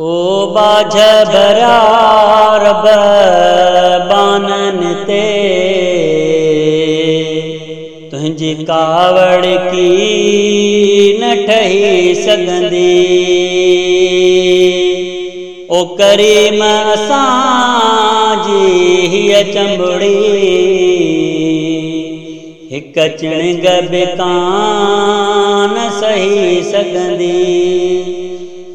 او باجهه بانن تي تنهنجي ڪاوڙ ڪه نه ٺهي سگهندي. او ڪريم اسان جي هيءَ چمبڙي. هڪ چڻگ به ڪانه صحيح سگهندي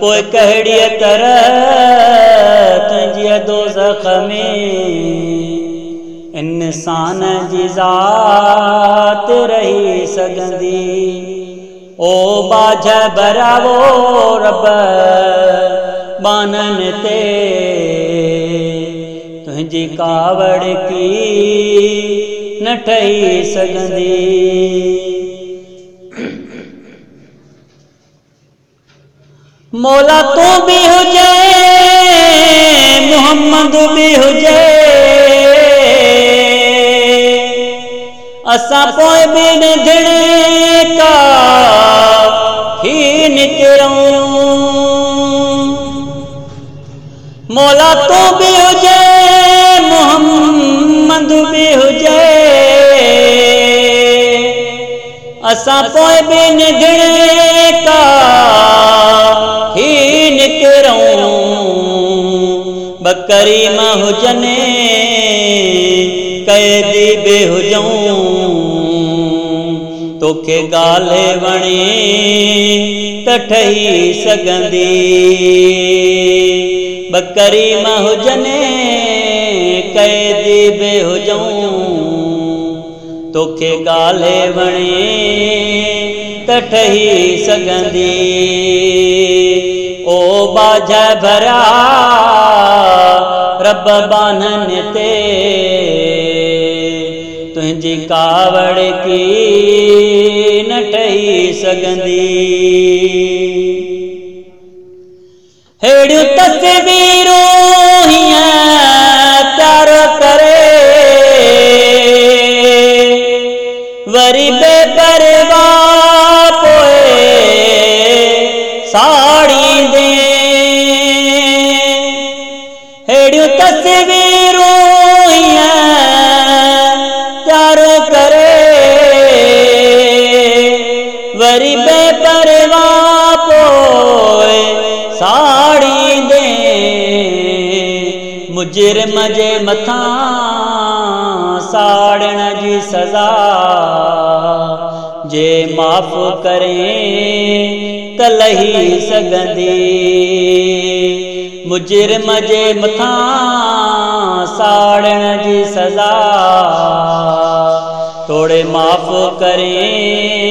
کوئی کہڑی تر تنجیہ دوزخ میں انسان جی ذات رہی سگندی۔ او باج براو رب، بانن تے۔ تنجی کاوڑ کی نہ سگندی۔ باجهه ڀراوو رب بانن تي تنهنجي ڪاوڙ ڪه نه ٺهي سگهندي مولا تون به هجي محمد به هجي اسان پوءِ به مولا بڪري مان هجن ڪيدي به هجون توکي ڳالهه وڻي ته ٺهي سگهندي. بڪري مان هجن ڪيدي به هجون توکي ڳالهه وڻي ته ٺهي سگهندي. او باجهه ڀرا ते। तुंहिंजी कावड़ की न ठही सघंदी। हेड़ियूं तस्वीरूं پوءِ ساڙهي دي. مجرم جي مٿان ساڙڻ جي سزا. جي معاف ڪري ته لهي سگهندي. مجرم جي مٿان ساڙڻ جي سزا. ٿوري معاف ڪري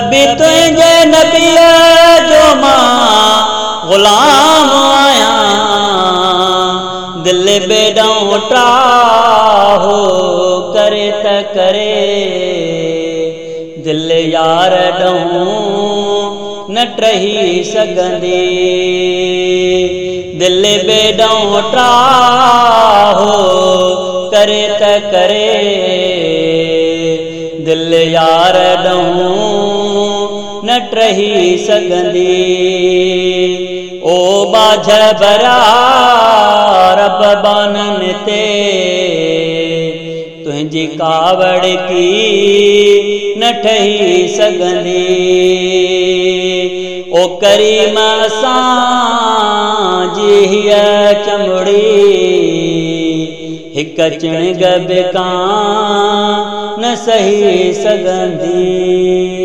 بھی تجھے نبی جو ماں غلام آیا۔ دل بیڈا اٹھا ہو کرے کرے۔ دل یار ڈوں نہ ٹہی سکندی۔ دل بیڈا اٹھا ہو کرے کرے۔ دل یار ڈوں सघंदी ओ बाझ भरा रब बाननि ते तुंहिंजी कावड़ की न ठही सघंदी ओ करीम असां जी हीअ चमड़ी हिकु चिणग बिकां न सही सघंदी